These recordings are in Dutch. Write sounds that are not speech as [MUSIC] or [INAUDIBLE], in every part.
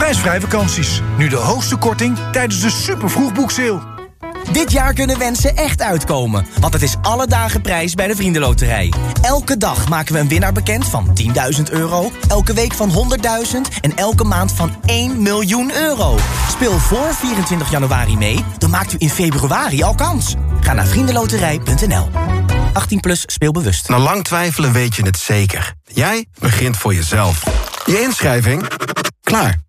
Prijsvrij vakanties. Nu de hoogste korting tijdens de super vroegboekseil. Dit jaar kunnen wensen echt uitkomen, want het is alle dagen prijs bij de Vriendenloterij. Elke dag maken we een winnaar bekend van 10.000 euro, elke week van 100.000 en elke maand van 1 miljoen euro. Speel voor 24 januari mee, dan maakt u in februari al kans. Ga naar vriendenloterij.nl. 18 plus speelbewust. Na lang twijfelen weet je het zeker. Jij begint voor jezelf. Je inschrijving? Klaar.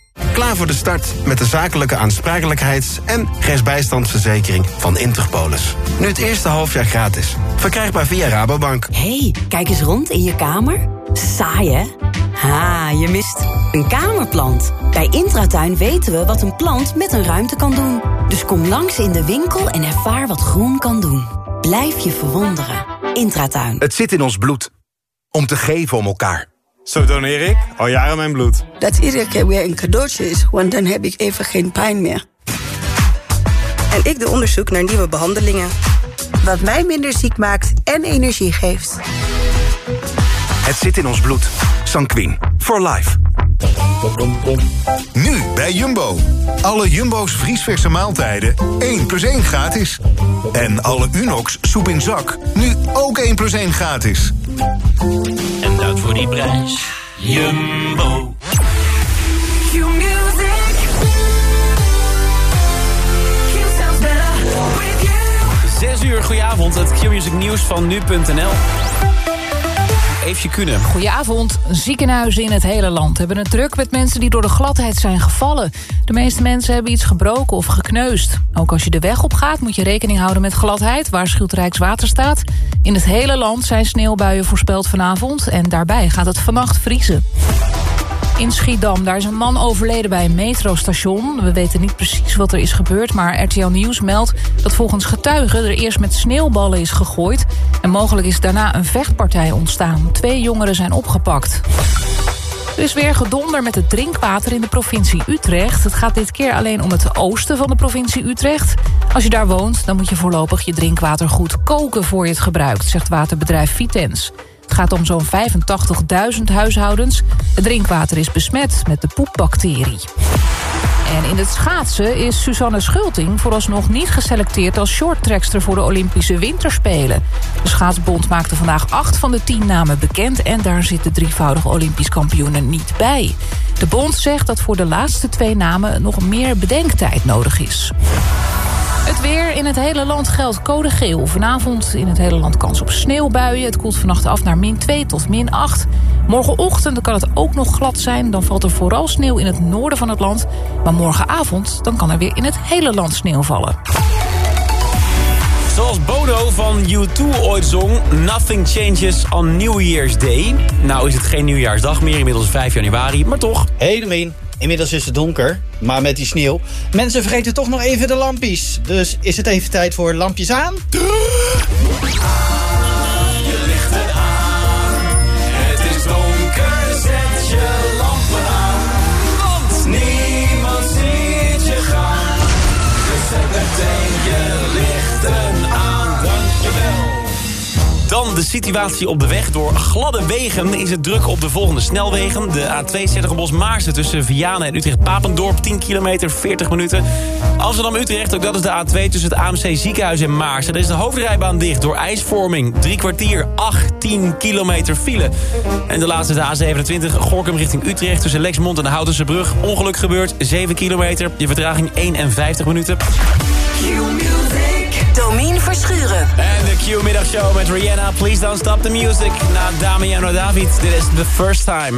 Klaar voor de start met de zakelijke aansprakelijkheids- en rechtsbijstandsverzekering van Interpolis. Nu het eerste halfjaar gratis. Verkrijgbaar via Rabobank. hey, kijk eens rond in je kamer. Saai, hè? Ha, je mist een kamerplant. Bij Intratuin weten we wat een plant met een ruimte kan doen. Dus kom langs in de winkel en ervaar wat groen kan doen. Blijf je verwonderen. Intratuin. Het zit in ons bloed. Om te geven om elkaar. Zo doneer ik al jaren mijn bloed. Dat iedere keer weer een cadeautje is, want dan heb ik even geen pijn meer. En ik doe onderzoek naar nieuwe behandelingen. Wat mij minder ziek maakt en energie geeft. Het zit in ons bloed. Sanquin. For life. Nu bij Jumbo. Alle Jumbo's vriesverse maaltijden 1 plus 1 gratis. En alle Unox soep in zak. Nu ook 1 plus 1 gratis. En dat voor die prijs. Jumbo. Zes uur, goedenavond. Het Q-Music nieuws van nu.nl. Eefje Kunnen. Goedenavond. Ziekenhuizen in het hele land hebben het druk met mensen die door de gladheid zijn gevallen. De meeste mensen hebben iets gebroken of gekneusd. Ook als je de weg op gaat moet je rekening houden met gladheid, waarschuwt Rijkswaterstaat. In het hele land zijn sneeuwbuien voorspeld vanavond en daarbij gaat het vannacht vriezen. In Schiedam, daar is een man overleden bij een metrostation. We weten niet precies wat er is gebeurd, maar RTL Nieuws meldt... dat volgens getuigen er eerst met sneeuwballen is gegooid... en mogelijk is daarna een vechtpartij ontstaan. Twee jongeren zijn opgepakt. Er is weer gedonder met het drinkwater in de provincie Utrecht. Het gaat dit keer alleen om het oosten van de provincie Utrecht. Als je daar woont, dan moet je voorlopig je drinkwater goed koken voor je het gebruikt, zegt waterbedrijf Vitens. Het gaat om zo'n 85.000 huishoudens. Het drinkwater is besmet met de poepbacterie. En in het schaatsen is Suzanne Schulting vooralsnog niet geselecteerd als shorttrackster voor de Olympische Winterspelen. De schaatsbond maakte vandaag acht van de tien namen bekend en daar zit de drievoudige Olympisch kampioenen niet bij. De bond zegt dat voor de laatste twee namen nog meer bedenktijd nodig is. Het weer in het hele land geldt code geel. Vanavond in het hele land kans op sneeuwbuien. Het koelt vannacht af naar min 2 tot min 8. Morgenochtend kan het ook nog glad zijn. Dan valt er vooral sneeuw in het noorden van het land. Maar morgenavond dan kan er weer in het hele land sneeuw vallen. Zoals Bono van U2 ooit zong... Nothing changes on New Year's Day. Nou is het geen nieuwjaarsdag meer, inmiddels 5 januari, maar toch. Hey Domien, inmiddels is het donker, maar met die sneeuw. Mensen vergeten toch nog even de lampjes. Dus is het even tijd voor lampjes aan? De situatie op de weg. Door gladde wegen is het druk op de volgende snelwegen. De A2 Zettergebos-Maarsen tussen Vianen en Utrecht-Papendorp. 10 kilometer, 40 minuten. Amsterdam-Utrecht, ook dat is de A2 tussen het AMC Ziekenhuis en Maarsen. Daar is de hoofdrijbaan dicht door ijsvorming. Drie kwartier, 18 kilometer file. En de laatste de A27 Gorkum richting Utrecht... tussen Lexmond en de Houtense Brug. Ongeluk gebeurd, 7 kilometer. Je vertraging 51 minuten. Domien Verschuren. En de Q-middagshow met Rihanna. Please don't stop the music. Na Damiano David, dit is The First Time.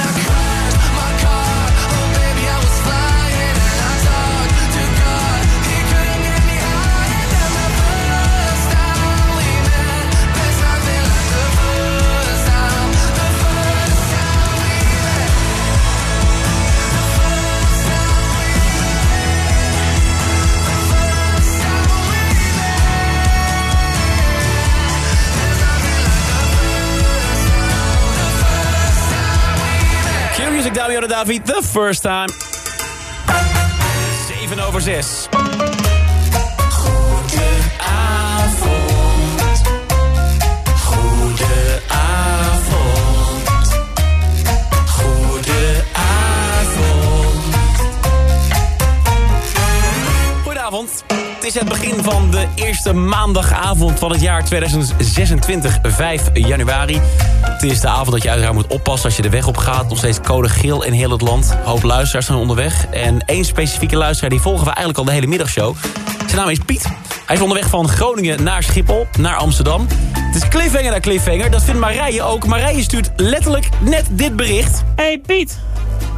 Q-Music, Damiano David, the first time. 7 over 6. Goedenavond. Is het begin van de eerste maandagavond van het jaar 2026, 5 januari. Het is de avond dat je uiteraard moet oppassen als je de weg op gaat. Nog steeds code geel in heel het land. Hoop luisteraars zijn onderweg. En één specifieke luisteraar, die volgen we eigenlijk al de hele middagshow. Zijn naam is Piet. Hij is onderweg van Groningen naar Schiphol, naar Amsterdam. Het is cliffhanger naar cliffhanger. Dat vindt Marije ook. Marije stuurt letterlijk net dit bericht. hey Piet,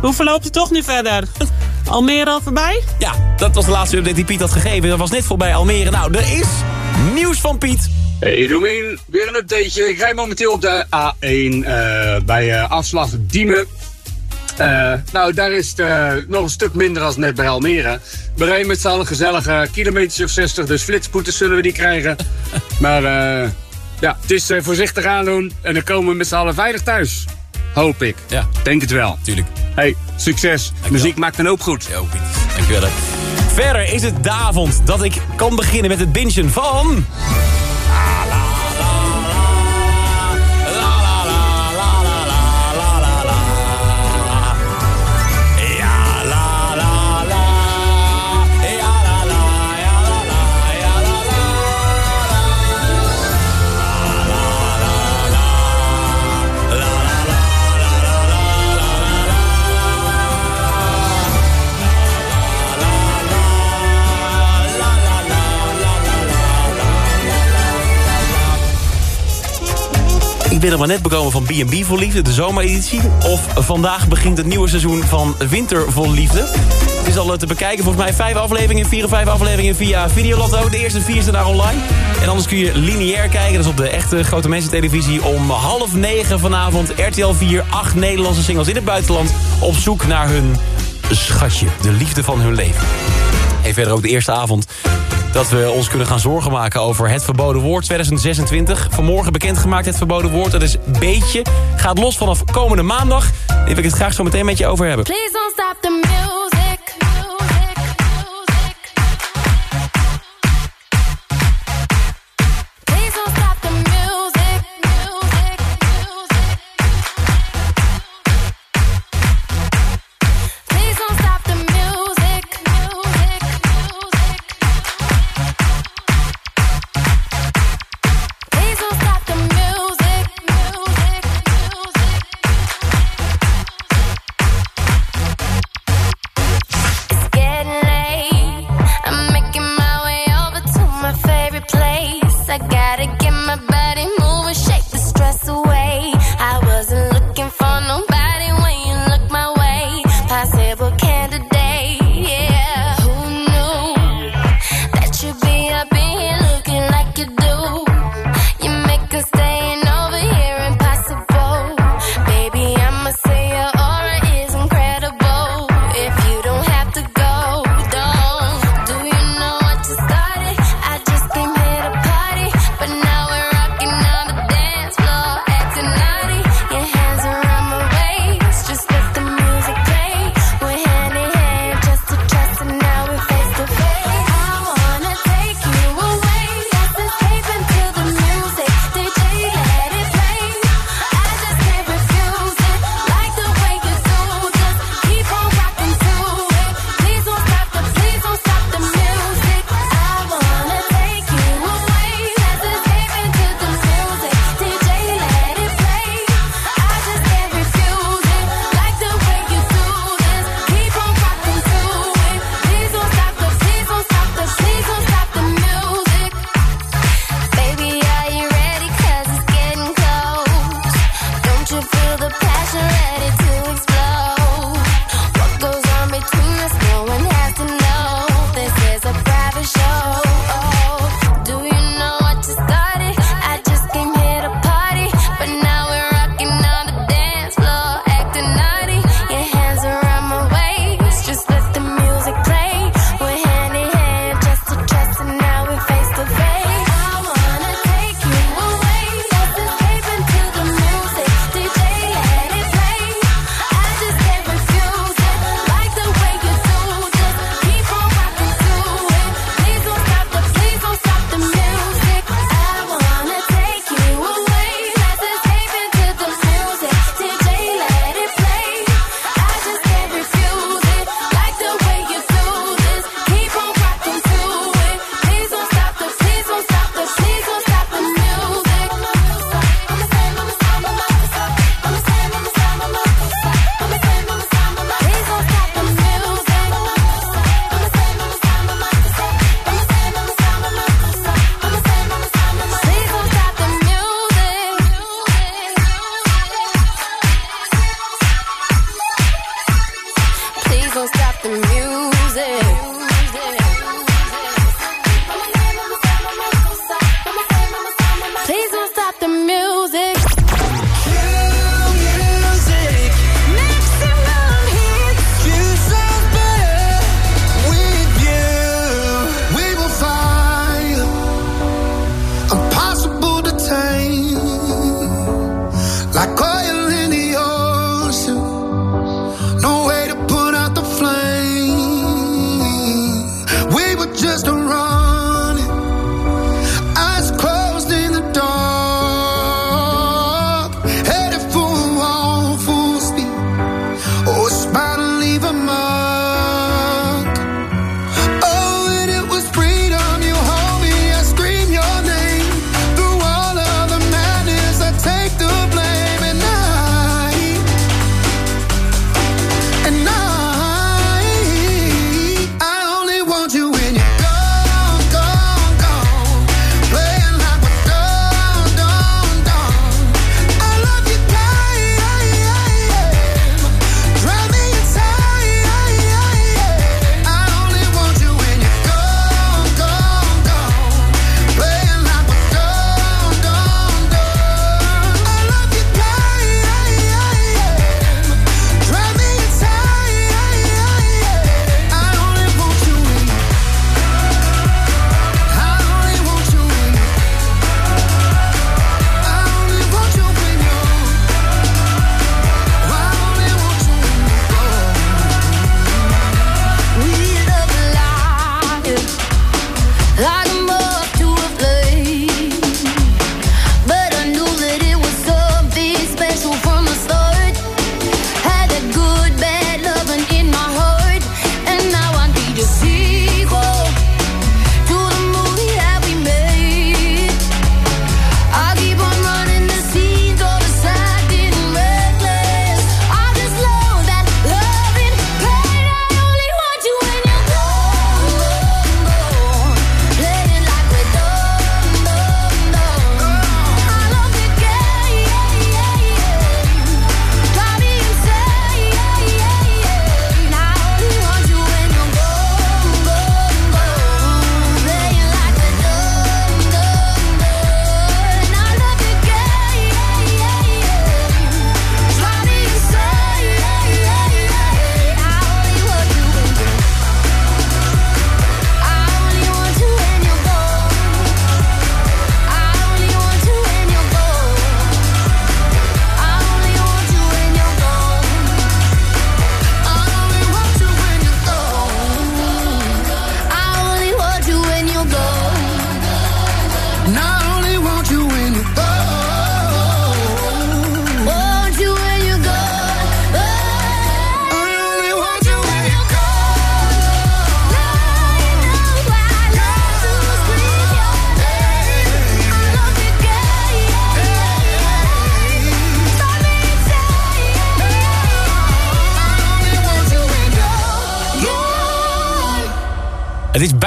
hoe verloopt het toch nu verder? [LAUGHS] Almere al voorbij? Ja, dat was de laatste update die Piet had gegeven. Dat was net voorbij Almere. Nou, er is nieuws van Piet. Hey Roemeen, weer een updateje. Ik rij momenteel op de A1 eh, bij eh, afslag Diemen. Eh, nou, daar is het nog een stuk minder als net bij Almere. We rijden met z'n allen gezellige kilometers of 60, dus flitsboetes zullen we die krijgen. [LAUGHS] Maar eh, ja, het is eh, voorzichtig aandoen en dan komen we met z'n allen veilig thuis. Hoop ik. Ja. Denk het wel. Tuurlijk. Hey, succes. Muziek maakt een hoop goed. Dankjewel. Verder is het de avond dat ik kan beginnen met het bingen van... binnen maar net bekomen van B&B voor Liefde, de zomereditie. Of vandaag begint het nieuwe seizoen van Winter voor Liefde. Het is al eh, te bekijken, volgens mij vijf afleveringen, vier of vijf afleveringen via Videolotto. De eerste vier staan daar online. En anders kun je lineair kijken, dat is op de echte grote mensen televisie. Om half negen vanavond, RTL 4, acht Nederlandse singles in het buitenland. Op zoek naar hun schatje, de liefde van hun leven. En verder ook de eerste avond dat we ons kunnen gaan zorgen maken over het verboden woord 2026. Vanmorgen bekendgemaakt het verboden woord, dat is beetje. Gaat los vanaf komende maandag. Wil ik het graag zo meteen met je over hebben. Please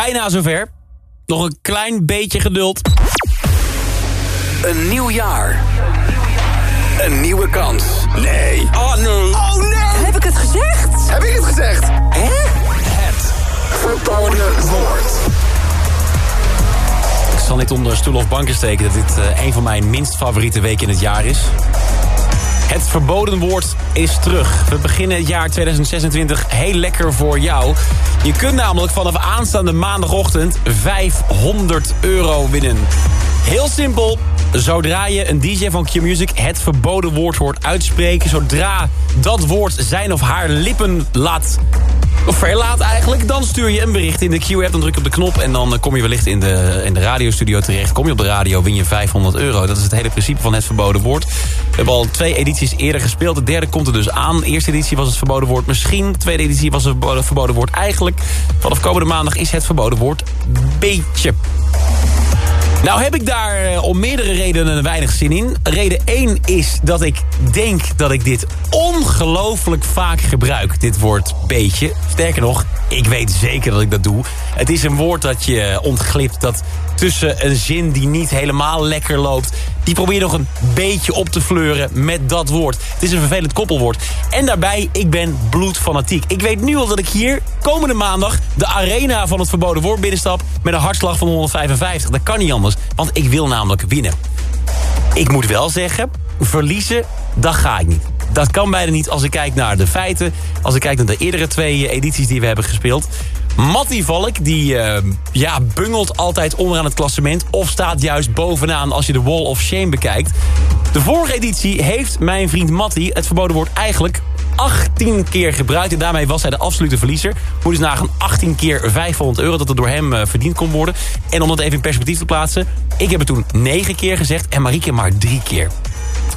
bijna zover. Nog een klein beetje geduld. Een nieuw jaar. Een nieuwe kans. Nee. Oh nee. Oh nee! Heb ik het gezegd? Heb ik het gezegd? Hè? Het verboden woord. Ik zal niet onder stoel of banken steken dat dit eh, een van mijn minst favoriete weken in het jaar is. Het verboden woord is terug. We beginnen het jaar 2026 heel lekker voor jou. Je kunt namelijk vanaf aanstaande maandagochtend 500 euro winnen. Heel simpel. Zodra je een DJ van Q-Music het verboden woord hoort uitspreken... zodra dat woord zijn of haar lippen laat... Of verlaat eigenlijk, dan stuur je een bericht in de Q-app. Dan druk je op de knop en dan eh, kom je wellicht in de, in de radiostudio terecht. Kom je op de radio, win je 500 euro. Dat is het hele principe van het verboden woord. We hebben al twee edities eerder gespeeld. De derde komt er dus aan. De eerste editie was het verboden woord misschien. De tweede editie was het verboden woord eigenlijk. Vanaf komende maandag is het verboden woord beetje. Nou heb ik daar eh, om meerdere redenen weinig zin in. Reden 1 is dat ik denk dat ik dit ongelooflijk vaak gebruik. Dit woord beetje. Sterker nog, ik weet zeker dat ik dat doe. Het is een woord dat je ontglipt. Dat tussen een zin die niet helemaal lekker loopt... die probeer nog een beetje op te fleuren met dat woord. Het is een vervelend koppelwoord. En daarbij, ik ben bloedfanatiek. Ik weet nu al dat ik hier komende maandag... de arena van het verboden woord binnenstap... met een hartslag van 155. Dat kan niet anders, want ik wil namelijk winnen. Ik moet wel zeggen, verliezen, dat ga ik niet. Dat kan bijna niet als ik kijk naar de feiten. Als ik kijk naar de eerdere twee eh, edities die we hebben gespeeld. Mattie Valk, die eh, ja, bungelt altijd onderaan het klassement... of staat juist bovenaan als je de Wall of Shame bekijkt. De vorige editie heeft mijn vriend Mattie het verboden woord eigenlijk 18 keer gebruikt. En daarmee was hij de absolute verliezer. Moet dus nagaan 18 keer 500 euro dat er door hem eh, verdiend kon worden. En om dat even in perspectief te plaatsen. Ik heb het toen 9 keer gezegd en Marieke maar 3 keer.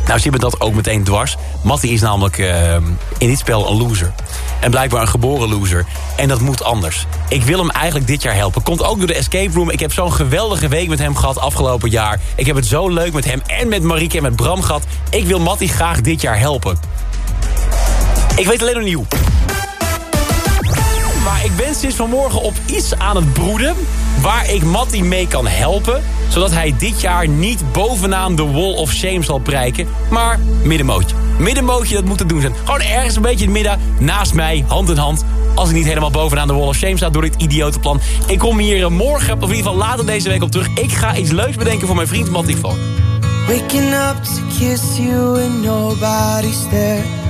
Nou, ze hebben dat ook meteen dwars. Mattie is namelijk eh, in dit spel een loser. En blijkbaar een geboren loser. En dat moet anders. Ik wil hem eigenlijk dit jaar helpen. Komt ook door de escape room. Ik heb zo'n geweldige week met hem gehad afgelopen jaar. Ik heb het zo leuk met hem en met Marieke en met Bram gehad. Ik wil Mattie graag dit jaar helpen. Ik weet alleen nog niet hoe. Maar ik ben sinds vanmorgen op iets aan het broeden... waar ik Mattie mee kan helpen... zodat hij dit jaar niet bovenaan de wall of shame zal prijken... maar middenmootje. Middenmootje, dat moet het doen zijn. Gewoon ergens een beetje in het midden, naast mij, hand in hand... als ik niet helemaal bovenaan de wall of shame sta door dit idiote plan. Ik kom hier eh, morgen, of in ieder geval later deze week op terug. Ik ga iets leuks bedenken voor mijn vriend Mattie Valk. Waking up to kiss you and nobody's there.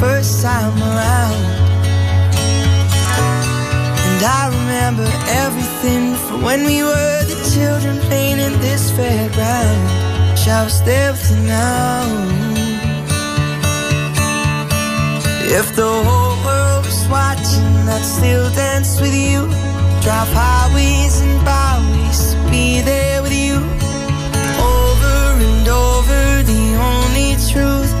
First time around. And I remember everything from when we were the children playing in this fairground. Shall stay with you now? If the whole world was watching, I'd still dance with you. Drive highways and byways, be there with you. Over and over, the only truth.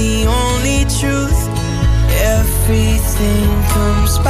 the only truth. Everything comes back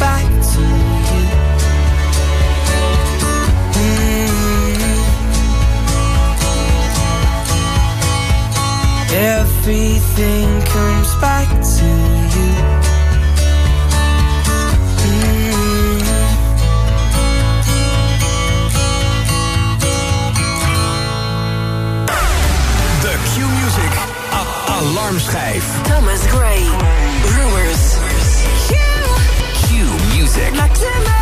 Back to you. Mm. Everything comes back to you. Mm. De Q-Music a- alarmschijf. Thomas Gray. Rumors. Q-Music. After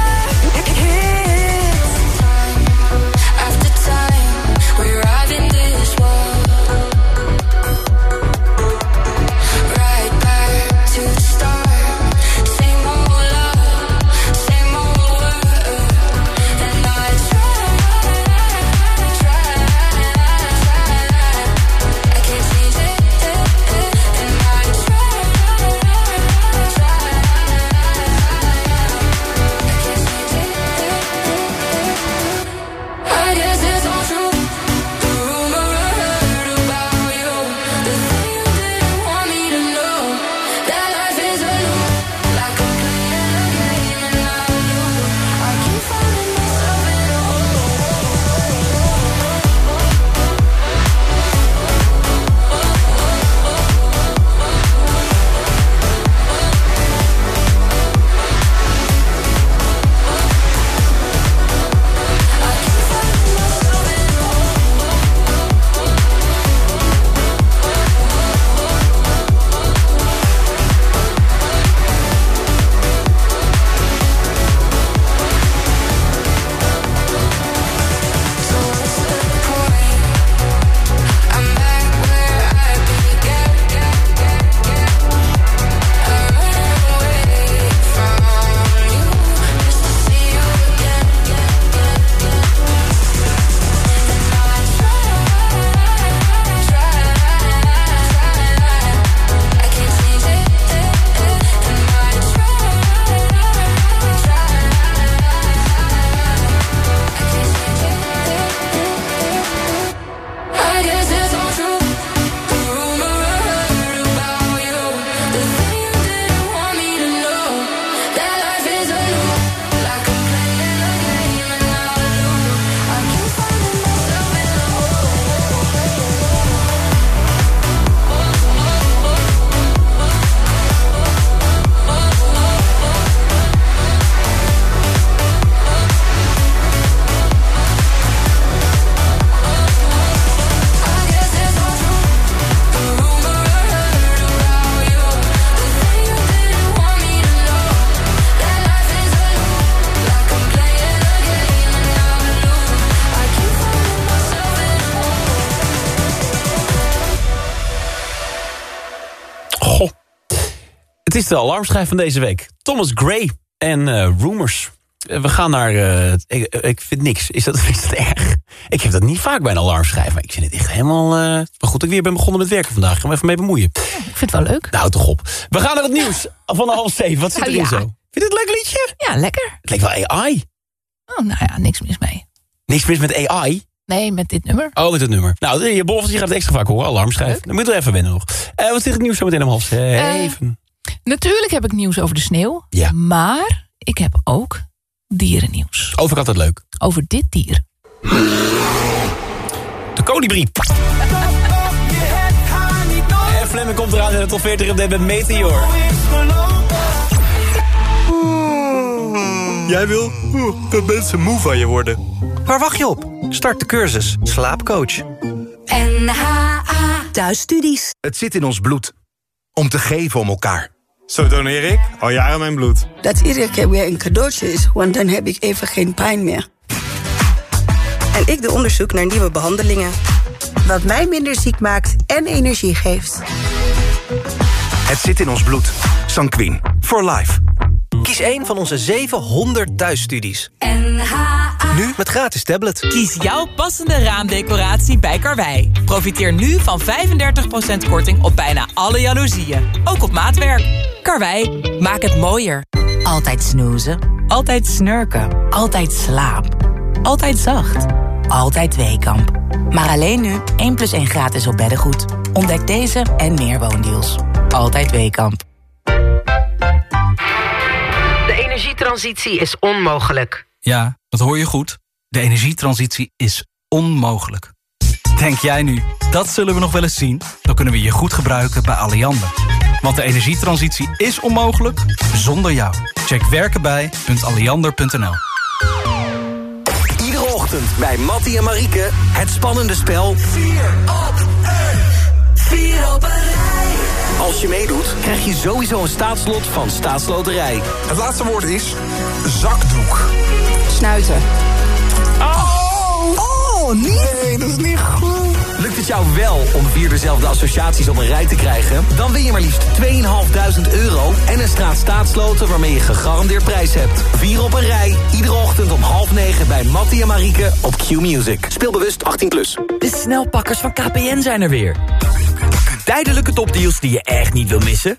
is de alarmschijf van deze week. Thomas Gray en eh, Rumors. Eh, We gaan naar... eh, ik, ik vind niks. Is dat, [LAUGHS] is dat erg? Ik heb dat niet vaak bij een alarmschijf. Maar ik vind het echt helemaal... maar goed ik weer ben begonnen met werken vandaag. Ik ga me even mee bemoeien. Ik vind het wel leuk. Nou, toch op. We gaan naar het nieuws van half zeven. Wat zit Nou, erin ja. zo? Vind je het een leuk liedje? Ja, lekker. Het lijkt wel AI. Oh, nou ja, niks mis mee. Niks mis met AI. Nee, met dit nummer. Oh, met het nummer. Nou, je bovenste je gaat het extra vaak horen. Alarmschijf. Dan moet je er even wennen nog. Wat zit het nieuws zo meteen om half zeven? Natuurlijk heb ik nieuws over de sneeuw. Ja. Maar ik heb ook dierennieuws. Over altijd leuk. Over dit dier. De kolibrie. [LAUGHS] Fleming komt eraan in de top 40 update met Meteor. Jij wil dat mensen moe van je worden. Waar wacht je op? Start de cursus Slaapcoach. NHA Thuisstudies. Het zit in ons bloed. Om te geven om elkaar. Zo doneer ik al jaren mijn bloed. Dat iedere keer weer een cadeautje is, want dan heb ik even geen pijn meer. En ik doe onderzoek naar nieuwe behandelingen. Wat mij minder ziek maakt en energie geeft. Het zit in ons bloed. Sanquin. For life. Kies een van onze 700 thuisstudies. Nu met gratis tablet. Kies jouw passende raamdecoratie bij Karwei. Profiteer nu van 35% korting op bijna alle jaloezieën. Ook op maatwerk. Karwei, maak het mooier. Altijd snoezen. Altijd snurken. Altijd slaap. Altijd zacht. Altijd Weekamp. Maar alleen nu 1 plus 1 gratis op beddengoed. Ontdek deze en meer woondeals. Altijd Weekamp. De energietransitie is onmogelijk. Ja, dat hoor je goed. De energietransitie is onmogelijk. Denk jij nu, dat zullen we nog wel eens zien? Dan kunnen we je goed gebruiken bij Alliander. Want de energietransitie is onmogelijk zonder jou. Check werkenbij.alliander.nl Iedere ochtend bij Mattie en Marieke het spannende spel 4 op 1. 4 op een rij. Als je meedoet, krijg je sowieso een staatslot van Staatsloterij. Het laatste woord is zakdoek. Snuiten. Oh, oh nee, dat is niet goed. Lukt het jou wel om vier dezelfde associaties op een rij te krijgen? Dan win je maar liefst 2.500 euro en een straat staatsloten waarmee je gegarandeerd prijs hebt. Vier op een rij, iedere ochtend om half negen bij Mattie en Marieke op Q-Music. Speelbewust 18+. Plus. De snelpakkers van KPN zijn er weer. Tijdelijke topdeals die je echt niet wil missen?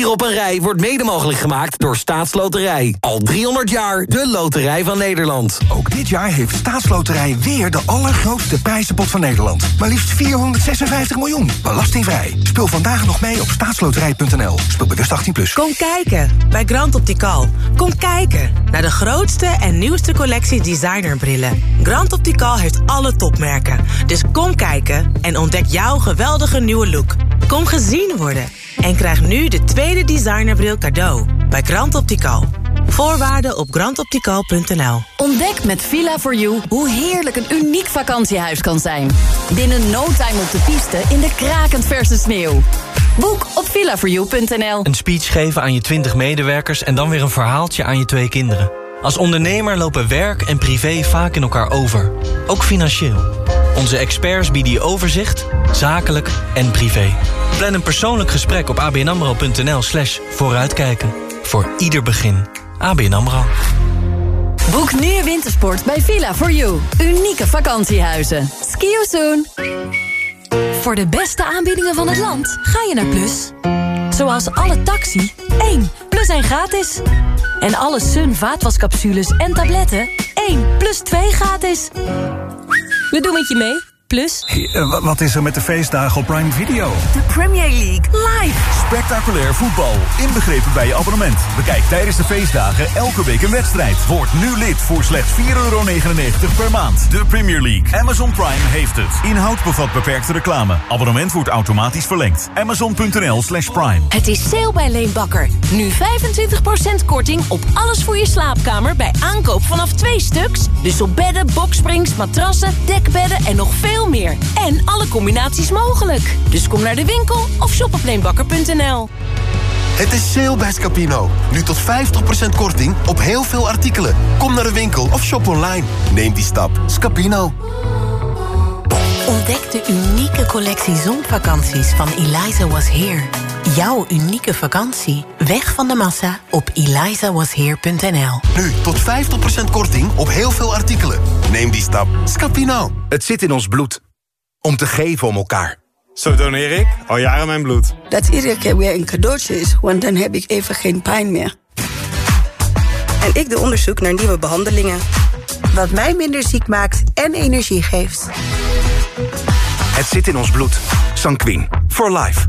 Vier op een rij wordt mede mogelijk gemaakt door Staatsloterij. Al 300 jaar de loterij van Nederland. Ook dit jaar heeft Staatsloterij weer de allergrootste prijzenpot van Nederland. Maar liefst 456 miljoen. Belastingvrij. Speel vandaag nog mee op staatsloterij.nl. Speel bewust 18+. Plus. Kom kijken bij Grand Optical. Kom kijken naar de grootste en nieuwste collectie designerbrillen. Grand Optical heeft alle topmerken. Dus kom kijken en ontdek jouw geweldige nieuwe look. Kom gezien worden. En krijg nu de tweede designerbril cadeau bij Grand Optical. Voorwaarden op grandoptical.nl Ontdek met Villa4You hoe heerlijk een uniek vakantiehuis kan zijn. Binnen no time op de piste in de krakend verse sneeuw. Boek op villa4you.nl. Een speech geven aan je 20 medewerkers en dan weer een verhaaltje aan je twee kinderen. Als ondernemer lopen werk en privé vaak in elkaar over. Ook financieel. Onze experts bieden je overzicht, zakelijk en privé. Plan een persoonlijk gesprek op abnamro.nl slash vooruitkijken. Voor ieder begin. ABN AMRO. Boek nu wintersport bij Villa4You. Unieke vakantiehuizen. Ski you soon. Voor de beste aanbiedingen van het land ga je naar Plus. Zoals alle taxi, 1 plus 1 gratis. En alle Sun vaatwascapsules en tabletten, 1 plus 2 gratis. We doen het je mee, Plus. Eh, wat is er met de feestdagen op Prime Video? De Premier League live. Spectaculair voetbal, inbegrepen bij je abonnement. Bekijk tijdens de feestdagen elke week een wedstrijd. Word nu lid voor slechts 4,99 per maand. De Premier League. Amazon Prime heeft het. Inhoud bevat beperkte reclame. Abonnement wordt automatisch verlengd. Amazon.nl slash prime. Het is sale bij Leenbakker. Nu 25% korting op alles voor je slaapkamer bij aankoop vanaf twee stuks. Dus op bedden, boksprings, matrassen, dekbedden en nog veel meer. En alle combinaties mogelijk. Dus kom naar de winkel of shop op leenbakker.nl. Het is sale bij Scapino. Nu tot 50% korting op heel veel artikelen. Kom naar de winkel of shop online. Neem die stap. Scapino. Ontdek de unieke collectie zonvakanties van Eliza Was Here. Jouw unieke vakantie. Weg van de massa op elizawasheer.nl. Nu tot 50% korting op heel veel artikelen. Neem die stap. Scapino. Het zit in ons bloed. Om te geven om elkaar. Zo doneer ik al jaren mijn bloed. Dat iedere keer weer een cadeautje is, want dan heb ik even geen pijn meer. En ik doe onderzoek naar nieuwe behandelingen. Wat mij minder ziek maakt en energie geeft. Het zit in ons bloed. Sanquin. For life.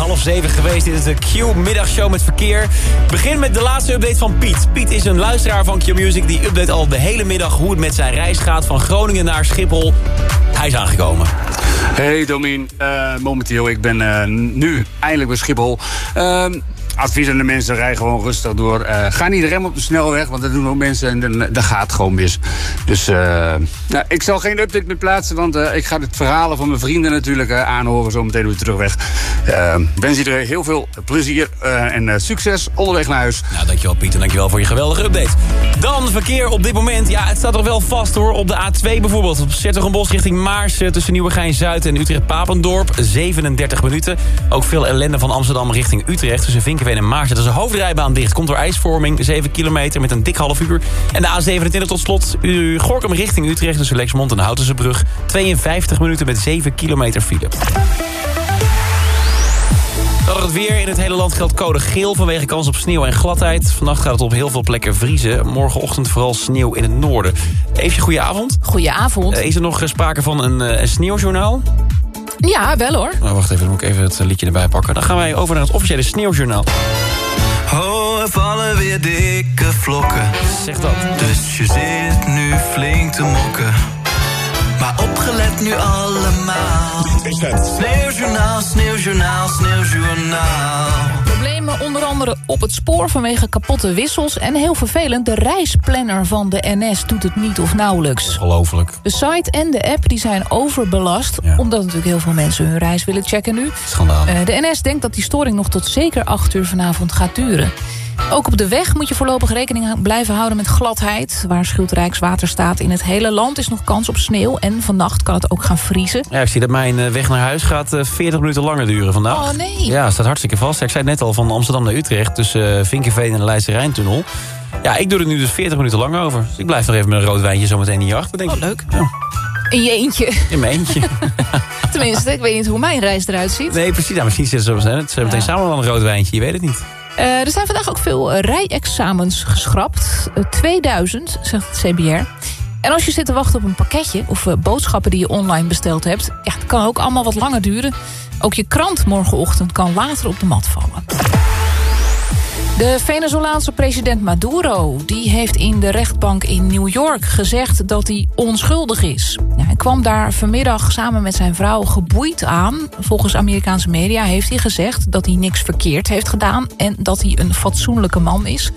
Half zeven geweest. Dit is de Q-middagshow met verkeer. Begin met de laatste update van Piet. Piet is een luisteraar van Q-Music. Die update al de hele middag hoe het met zijn reis gaat... van Groningen naar Schiphol. Hij is aangekomen. Hey Domien, Eh, momenteel ik ben eh, nu eindelijk bij Schiphol. Ehm, advies aan de mensen, rij gewoon rustig door. Eh, ga niet remmen op de snelweg, want dat doen ook mensen en dan, gaat gewoon mis. Dus eh, nou, ik zal geen update meer plaatsen, want eh, ik ga het verhalen van mijn vrienden natuurlijk aanhoren zo meteen weer terugweg. Wens iedereen heel veel plezier en succes onderweg naar huis. Nou, dankjewel Piet en dankjewel voor je geweldige update. Dan verkeer op dit moment. Ja, het staat er wel vast hoor. Op de A2 bijvoorbeeld. Op Zettergenbos richting Maarsen tussen Nieuwegein-Zuid en Utrecht-Papendorp. 37 minuten. Ook veel ellende van Amsterdam richting Utrecht. Tussen Vinkenveen en Maarsen. Dat is een hoofdrijbaan dicht. Komt door ijsvorming. 7 kilometer met een dik half uur. En de A27 tot slot. U Gorkum richting Utrecht tussen Lexmond en Houtense Brug. 52 minuten met 7 kilometer file. Dan het weer. In het hele land geldt code geel vanwege kans op sneeuw en gladheid. Vannacht gaat het op heel veel plekken vriezen. Morgenochtend vooral sneeuw in het noorden. Even goedenavond. Goedenavond. Uh, is er nog sprake van een, uh, een sneeuwjournaal? Ja, wel hoor. Nou, wacht even, dan moet ik even het liedje erbij pakken. Dan gaan wij over naar het officiële sneeuwjournaal. Oh, er vallen weer dikke vlokken. Zeg dat. Dus je zit nu flink te mokken. Maar opgelet nu allemaal. Sneeuwjournaal, sneeuwjournaal, sneeuwjournaal. Problemen onder andere op het spoor vanwege kapotte wissels... en heel vervelend, de reisplanner van de NS doet het niet of nauwelijks. Ongelooflijk. De site en de app die zijn overbelast... Ja. omdat natuurlijk heel veel mensen hun reis willen checken nu. Schandaal. Uh, de NS denkt dat die storing nog tot zeker 8 uur vanavond gaat duren. Ook op de weg moet je voorlopig rekening blijven houden met gladheid. Waarschuwt Rijkswaterstaat in het hele land is nog kans op sneeuw. En vannacht kan het ook gaan vriezen. Ja, ik zie dat mijn weg naar huis gaat 40 minuten langer duren vandaag. Oh nee. Ja, staat hartstikke vast. Ik zei het net al, van Amsterdam naar Utrecht... tussen Vinkenveen en de Leidse Rijntunnel. Ja, ik doe er nu dus 40 minuten lang over. Dus ik blijf nog even met een rood wijntje zometeen hier achter, denk ik. Oh, leuk. Ja. In je eentje. In mijn eentje. [LAUGHS] Tenminste, ik weet niet hoe mijn reis eruit ziet. Nee, precies. Nou, misschien zitten ze zo meteen ja. samen wel een rood wijntje. Je weet het niet. Uh, er zijn vandaag ook veel rijexamens geschrapt. Uh, 2000, zegt het CBR. En als je zit te wachten op een pakketje of uh, boodschappen die je online besteld hebt... Ja, kan ook allemaal wat langer duren. Ook je krant morgenochtend kan later op de mat vallen. De Venezolaanse president Maduro die heeft in de rechtbank in New York gezegd dat hij onschuldig is. Hij kwam daar vanmiddag samen met zijn vrouw geboeid aan. Volgens Amerikaanse media heeft hij gezegd dat hij niks verkeerd heeft gedaan... en dat hij een fatsoenlijke man is.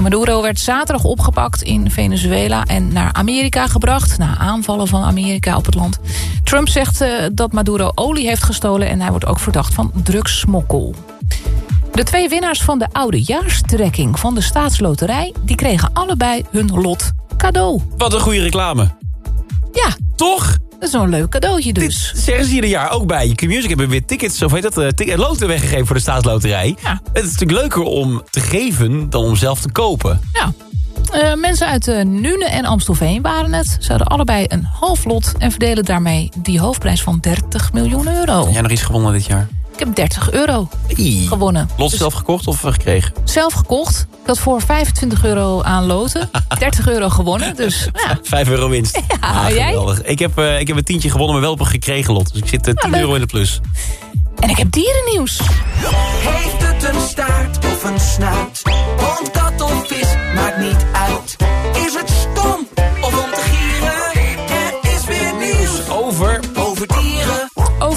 Maduro werd zaterdag opgepakt in Venezuela en naar Amerika gebracht... na aanvallen van Amerika op het land. Trump zegt uh, dat Maduro olie heeft gestolen... en hij wordt ook verdacht van drugssmokkel. De twee winnaars van de oudejaarstrekking van de staatsloterij... die kregen allebei hun lot cadeau. Wat een goede reclame. Ja. Toch? Dat is zo'n leuk cadeautje dus. Dit zeggen ze ieder jaar ook bij Q-Music. hebben weer tickets, of heet dat, uh, ticket, loten weggegeven voor de staatsloterij. Ja. Het is natuurlijk leuker om te geven dan om zelf te kopen. Ja. Uh, mensen uit uh, Nune en Amstelveen waren het. Ze hadden allebei een half lot en verdelen daarmee die hoofdprijs van 30 miljoen euro. Heb jij nog iets gewonnen dit jaar? Ik heb 30 euro gewonnen. Lot dus zelf gekocht of gekregen? Zelf gekocht. Ik had voor 25 euro aan loten. [LAUGHS] 30 euro gewonnen. Dus, ja. [LAUGHS] 5 euro winst. Ja, ah, jij? Ik heb, uh, ik heb een tientje gewonnen, maar wel op een gekregen lot. Dus ik zit uh, 10 ja, euro in de plus. En ik heb dierennieuws. Heeft het een staart of een snuit? Hond, kat of vis, maakt niet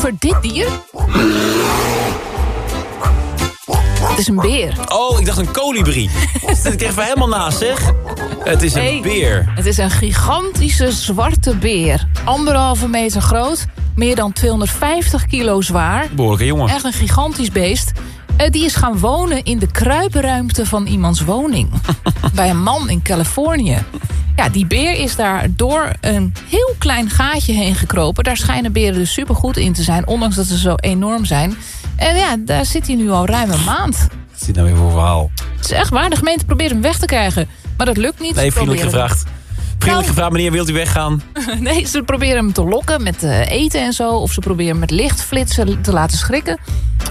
Over dit dier? Het is een beer. Oh, ik dacht een kolibrie. Dat kreeg we helemaal naast, zeg. Het is een nee, beer. Het is een gigantische zwarte beer. Anderhalve meter groot. meer dan 250 kilo zwaar. Behoorlijke jongen. Echt een gigantisch beest. Eh, die is gaan wonen in de kruipruimte van iemands woning. [LAUGHS] bij een man in Californië. Ja, die beer is daar door een heel klein gaatje heen gekropen. Daar schijnen beren dus supergoed in te zijn, ondanks dat ze zo enorm zijn. En ja, daar zit hij nu al ruim een maand. Wat is dit nou weer voor verhaal? Het is echt waar, de gemeente probeert hem weg te krijgen. Maar dat lukt niet. Nee, vriendelijk gevraagd. Vriendelijk gevraagd, meneer, wilt u weggaan? [LAUGHS] Nee, ze proberen hem te lokken met eh, eten en zo. Of ze proberen hem met lichtflitsen te laten schrikken.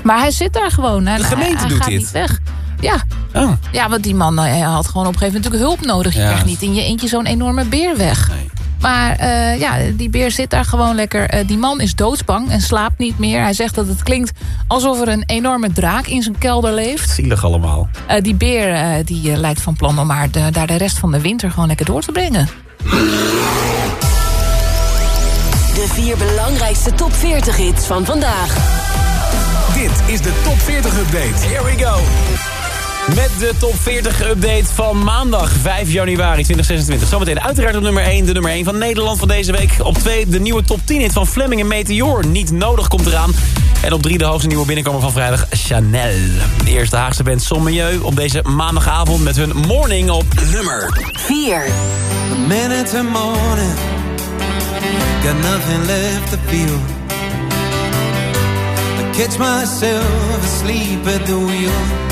Maar hij zit daar gewoon. Hij, De gemeente hij, hij doet gaat dit? niet weg. Ja. Oh. ja, want die man eh, had gewoon op een gegeven moment natuurlijk hulp nodig. Je Ja. krijgt niet in je eentje zo'n enorme beer weg. Maar eh, ja, die beer zit daar gewoon lekker. Eh, die man is doodsbang en slaapt niet meer. Hij zegt dat het klinkt alsof er een enorme draak in zijn kelder leeft. Zielig allemaal. Eh, die beer die, lijkt van plan om maar de, daar de rest van de winter gewoon lekker door te brengen. De vier belangrijkste top 40 hits van vandaag. Dit is de top 40 update. Here we go. Met de top 40 update van maandag 5 januari 2026. Zometeen uiteraard op nummer 1, de nummer 1 van Nederland van deze week. Op 2 de nieuwe top 10 hit van Fleming en Meteor. Niet nodig komt eraan. En op 3 de hoogste nieuwe binnenkomer van vrijdag Chanel. De eerste Haagse band Sommelieu op deze maandagavond met hun morning op nummer 4. A minute to morning, got nothing left to feel. I catch myself asleep at the wheel.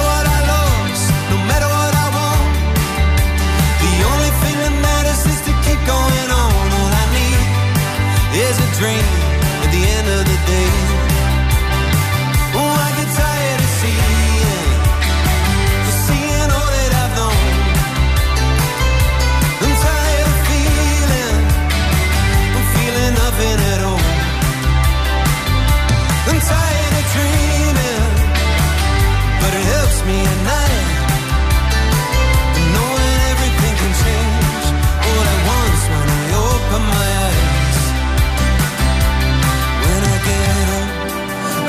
dream at the end of the day.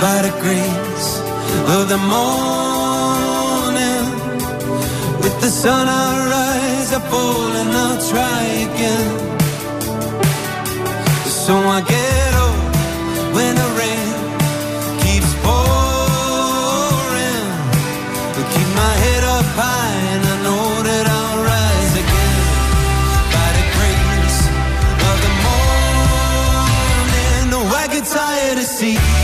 By the grace of the morning, with the sun I rise, I fall and I'll try again. So I get up when the rain keeps pouring. But keep my head up high and I know that I'll rise again. By the grace of the morning. No, I get tired of seeing,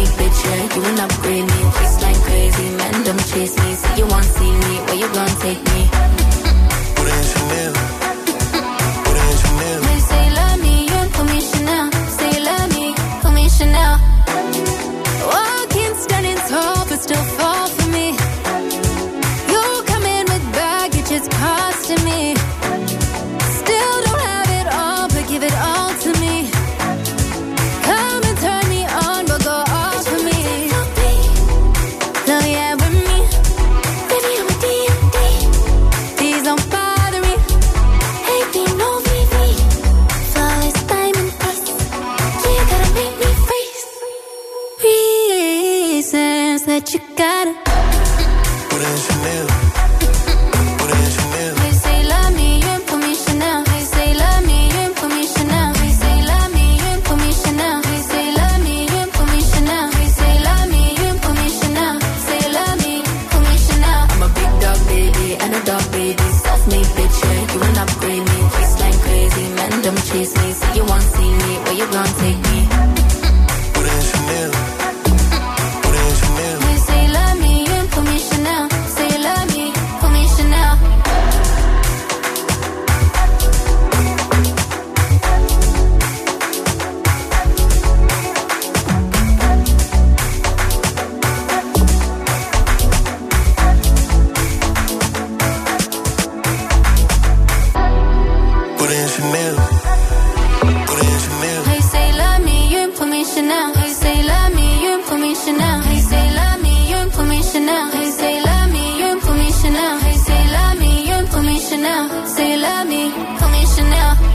Self-made bitch, yeah, you an upgrade me. Waistline crazy, man, don't chase me. Say you want see me, where you gonna take me? Put in Chanel. Put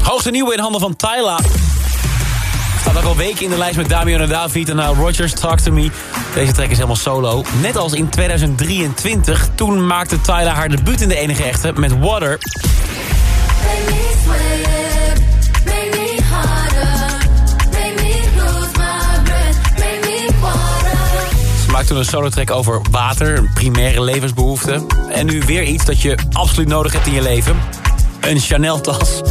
Hoogste nieuwe in handen van Tyla. Staat ook al weken in de lijst met Damian en David en nou Rogers Talk To Me. Deze track is helemaal solo. Net als in 2023. Toen maakte Tyla haar debuut in de enige echte met Water. Maakte toen een solo track over water, een primaire levensbehoefte. En nu weer iets dat je absoluut nodig hebt in je leven. Een Chanel-tas.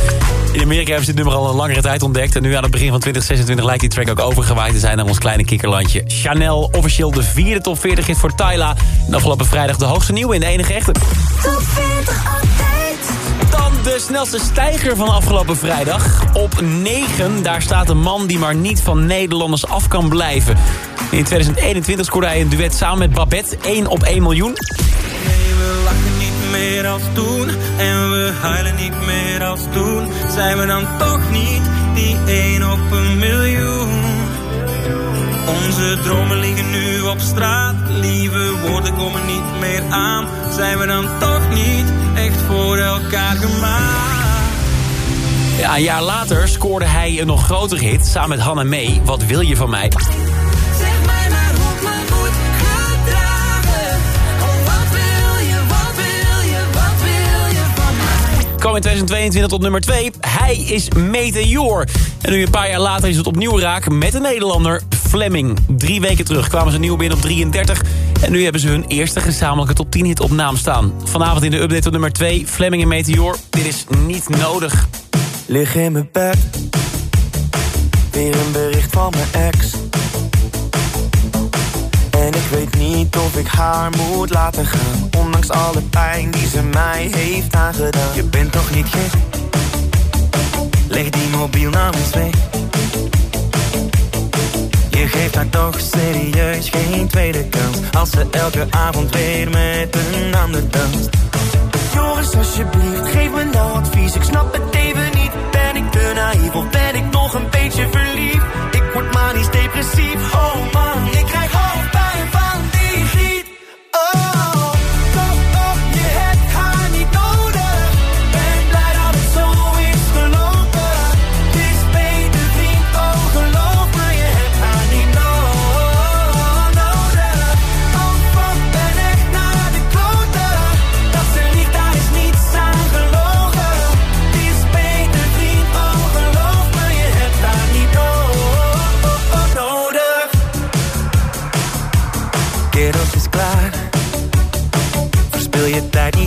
In Amerika hebben ze dit nummer al een langere tijd ontdekt. En nu aan het begin van 2026 lijkt die track ook overgewaaid te zijn naar ons kleine kikkerlandje. Chanel, officieel de vierde top 40 hit voor Tyla. En afgelopen vrijdag de hoogste nieuwe in de enige echte. Top 40 update. Dan de snelste stijger van afgelopen vrijdag. Op 9, daar staat een man die maar niet van Nederlanders af kan blijven. In 2021 scoorde hij een duet samen met Babette. 1 op 1 miljoen. Meer als toen. En we huilen niet meer als toen. Zijn we dan toch niet die één op een miljoen? Onze dromen liggen nu op straat. Lieve woorden komen niet meer aan. Zijn we dan toch niet echt voor elkaar gemaakt? Ja, een jaar later scoorde hij een nog grotere hit samen met Hannah May. Wat wil je van mij? Zeg mij maar hoe ik me moet Kwam in 2022 tot nummer 2. Hij is Meteor. En nu een paar jaar later is het opnieuw raak met een Nederlander, Fleming. Drie weken terug kwamen ze nieuw binnen op 33. En nu hebben ze hun eerste gezamenlijke top 10 hit op naam staan. Vanavond in de update op nummer 2, Fleming en Meteor. Dit is niet nodig. Lig in mijn bed. Weer een bericht van mijn ex. En ik weet niet of ik haar moet laten gaan. Ondanks alle pijn die ze mij heeft aangedaan. Je bent toch niet gek? Leg die mobiel nou eens weg. Je geeft haar toch serieus geen tweede kans. Als ze elke avond weer met een ander danst. Joris, alsjeblieft, geef me nou advies. Ik snap het even niet. Ben ik te naïef of ben ik nog een beetje verliefd? Ik word manisch depressief. Oh man,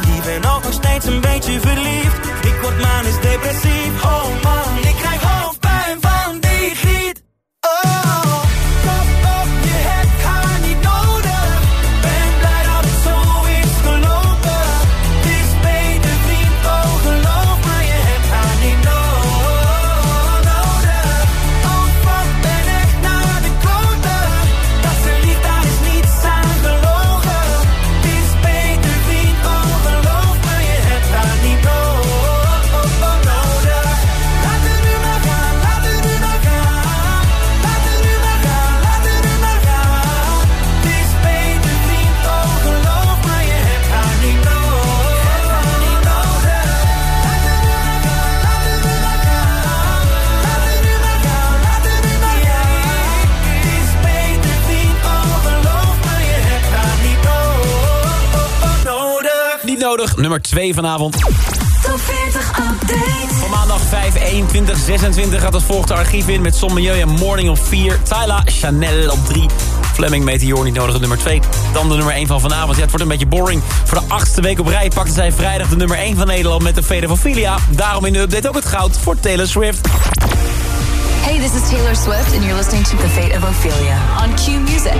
naïef en ook nog steeds een beetje verliefd. Ik word manisch depressief, oh man. nummer 2 vanavond. Top 40 update. Van maandag 5, 21, 26 gaat het volgende archief in... met Son Milieu en Morning op 4. Tyla Chanel op 3. Fleming Meteor niet nodig op nummer 2. Dan de nummer 1 van vanavond. Ja, het wordt een beetje boring. Voor de achtste week op rij pakte zij vrijdag de nummer 1 van Nederland... met de Vede van Ophelia. Daarom in de update ook het goud voor Taylor Swift. Hey, this is Taylor Swift and you're listening to The Fate of Ophelia on Q Music.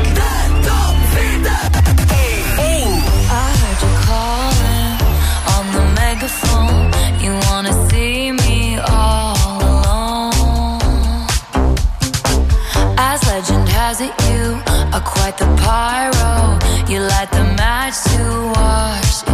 You wanna see me all alone. As legend has it, you are quite the pyro. You light the match to watch.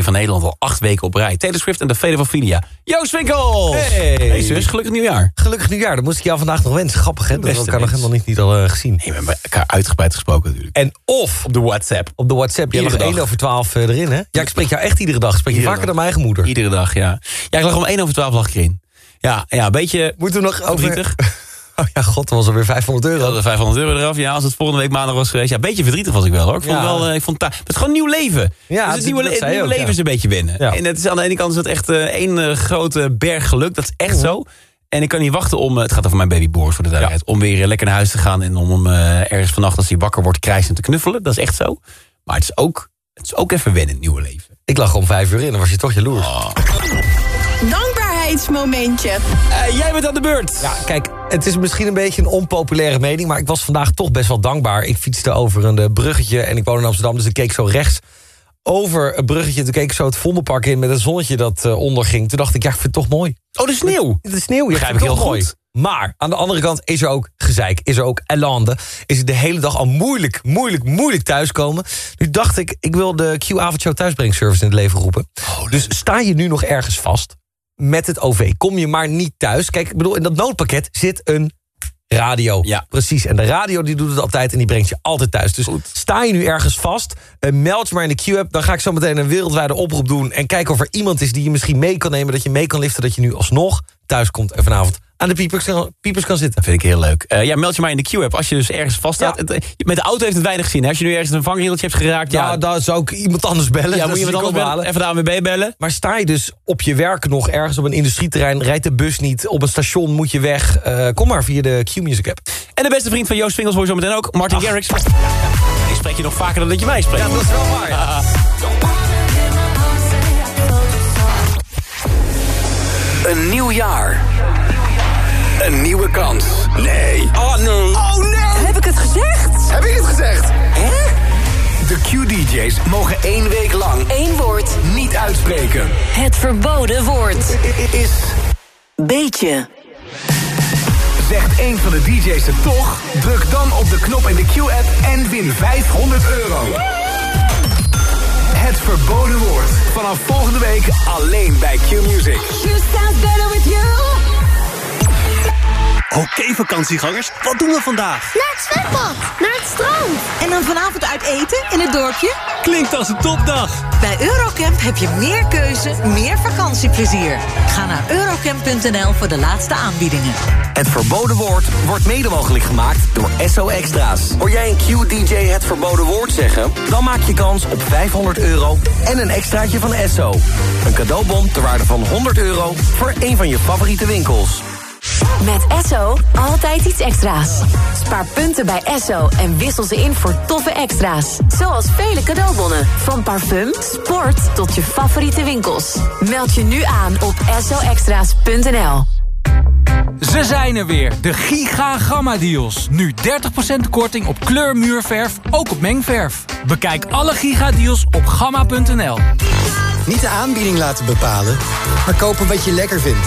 1 van Nederland al acht weken op rij. Taylor Swift en de Fede van Filia. Joost Winkel! Hey. hey zus, gelukkig nieuwjaar. Gelukkig nieuwjaar, dat moest ik jou vandaag nog wensen. Grappig hè, dat we Beste elkaar nog helemaal niet, niet al eh, gezien. Nee, we hebben elkaar uitgebreid gesproken natuurlijk. En of Op de WhatsApp. op de WhatsApp, jij lag Iedere 1 dag. over 12 eh, erin hè? Ja, ik spreek jou echt iedere dag. Spreek je vaker dag. dan mijn eigen moeder. Iedere dag, ja. Ja, ik lag om 1 over 12 lag ik erin. Ja, ja, een beetje Moeten we nog over... Oh ja, god, dat was alweer 500 We euro. hadden 500 euro eraf. Ja, als het volgende week maandag was geweest. Ja, een beetje verdrietig was ik wel hoor. Ik vond Ja. wel, eh, ik vond het is gewoon een nieuw leven. Ja, dus dat- het nieuwe, dat le- zei het je nieuwe ook, leven ja. is een beetje winnen. Ja. En het is, aan de ene kant is het echt eh, één eh, grote berg geluk. Dat is echt zo. En ik kan niet wachten om, het gaat over mijn baby Boris voor de duidelijkheid, om weer lekker naar huis te gaan en om hem eh, ergens vannacht als hij wakker wordt krijsend te knuffelen. Dat is echt zo. Maar het is ook, het is ook even wennen, het nieuwe leven. Ik lag om 5 uur in, dan was je toch jaloers. Dankbaarheidsmomentje. Eh, jij bent aan de beurt. Ja, kijk, het is misschien een beetje een onpopulaire mening... maar ik was vandaag toch best wel dankbaar. Ik fietste over een eh, bruggetje en ik woon in Amsterdam... dus ik keek zo rechts over het bruggetje. Toen keek ik zo het Vondelpark in met het zonnetje dat eh, onderging. Toen dacht ik, ja, ik vind het toch mooi. Oh, de sneeuw. De sneeuw, ja, Begrijp ik heel toch mooi. goed. Maar aan de andere kant is er ook gezeik, is er ook ellende. Is het de hele dag al moeilijk, moeilijk, moeilijk thuiskomen. Nu dacht ik, ik wil de Q-avondshow thuisbrengservice in het leven roepen. dus sta je nu nog ergens vast met het OV? Kom je maar niet thuis? Kijk, ik bedoel, in dat noodpakket zit een radio. Ja. Precies, en de radio die doet het altijd en die brengt je altijd thuis. Dus sta je nu ergens vast, eh, meld je maar in de Q-app... dan ga ik zo meteen een wereldwijde oproep doen... en kijken of er iemand is die je misschien mee kan nemen... dat je mee kan liften, dat je nu alsnog thuis komt... en vanavond aan de piepers kan, piepers kan zitten. Dat vind ik heel leuk. Eh, ja, meld je maar in de Q-app als je dus ergens vaststaat. Ja. Het, eh, met de auto heeft het weinig zin. hè. Als je nu ergens een vangrailtje hebt geraakt... Ja, Ja, daar zou ik iemand anders bellen. ja moet je die anders bellen. Even de ANWB bellen. Maar sta je dus op je werk nog ergens op een industrieterrein... rijdt de bus niet, op een station moet je weg... eh, kom maar via de Q-Music app. En de beste vriend van Joost Vingels hoor je zo meteen ook, Martin Garrix. Ja, ik spreek je nog vaker dan dat je mij spreekt. Ja, dat is wel waar, [LAUGHS] ja. Een nieuw jaar. Een nieuwe kans. Nee. Oh nee. Oh nee. Heb ik het gezegd? Heb ik het gezegd? Hè? De Q-DJ's mogen één week lang Eén woord. niet uitspreken. Het verboden woord. Is, Beetje. zegt één van de DJ's het toch? Druk dan op de knop in de Q-app en win 500 euro. Het verboden woord. Vanaf volgende week alleen bij Q-Music. You sound better with you. Oké vakantiegangers, wat doen we vandaag? Naar het zwembad. Naar het strand. En dan vanavond uit eten in het dorpje? Klinkt als een topdag. Bij Eurocamp heb je meer keuze, meer vakantieplezier. Ga naar eurocamp.nl voor de laatste aanbiedingen. Het verboden woord wordt mede mogelijk gemaakt door SO Extra's. Hoor jij een Q-DJ het verboden woord zeggen? Dan maak je kans op 500 euro en een extraatje van SO. Een cadeaubon ter waarde van 100 euro voor een van je favoriete winkels. Met Esso altijd iets extra's. Spaar punten bij Esso en wissel ze in voor toffe extra's. Zoals vele cadeaubonnen. Van parfum, sport tot je favoriete winkels. Meld je nu aan op essoextra's.nl. Ze zijn er weer, de Giga Gamma Deals. Nu 30% korting op kleurmuurverf, ook op mengverf. Bekijk alle Giga Deals op gamma.nl. Niet de aanbieding laten bepalen, maar kopen wat je lekker vindt.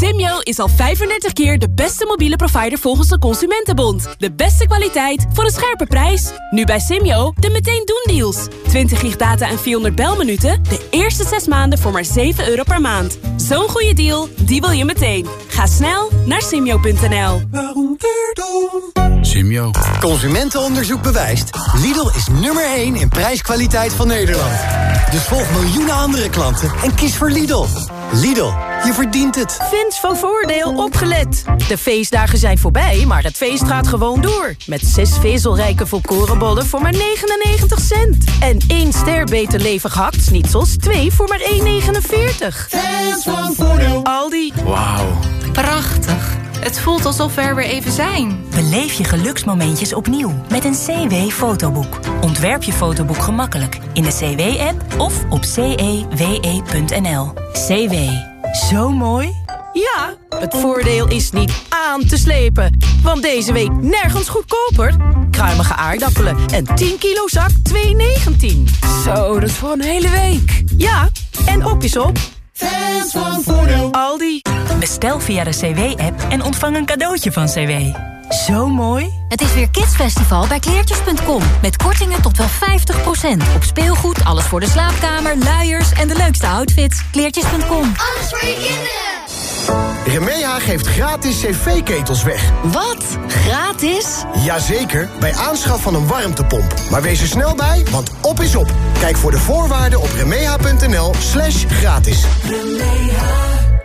Simyo is al 35 keer de beste mobiele provider volgens de Consumentenbond. De beste kwaliteit voor een scherpe prijs. Nu bij Simyo de meteen doen deals. 20 gig data en 400 belminuten. De eerste 6 maanden voor maar 7 euro per maand. Zo'n goede deal, die wil je meteen. Ga snel naar simyo.nl. Simio. Consumentenonderzoek bewijst. Lidl is nummer 1 in prijskwaliteit van Nederland. Dus volg miljoenen andere klanten en kies voor Lidl. Lidl, je verdient het. Fans van Voordeel opgelet. De feestdagen zijn voorbij, maar het feest gaat gewoon door. Met zes vezelrijke volkorenbollen voor maar 99 cent. En één ster beter levig hakt-snitsels, twee voor maar 1,49. Fans van Voordeel. Aldi. Wauw. Prachtig. Het voelt alsof we er weer even zijn. Beleef je geluksmomentjes opnieuw met een CW-fotoboek. Ontwerp je fotoboek gemakkelijk in de CW-app of op cewe.nl. CW. Zo mooi. Ja, het voordeel is niet aan te slepen. Want deze week nergens goedkoper. Kruimige aardappelen en 10 kilo zak 2,19. Zo, dat is voor een hele week. Ja, en op is op. Fans van Voordeel. Aldi. Bestel via de CW-app en ontvang een cadeautje van CW. Zo mooi. Het is weer Kidsfestival bij kleertjes.com. Met kortingen tot wel 50%. Op speelgoed, alles voor de slaapkamer, luiers en de leukste outfits. Kleertjes.com. Alles voor je kinderen. Remeha geeft gratis cv-ketels weg. Wat? Gratis? Jazeker, bij aanschaf van een warmtepomp. Maar wees er snel bij, want op is op. Kijk voor de voorwaarden op remeha.nl slash gratis.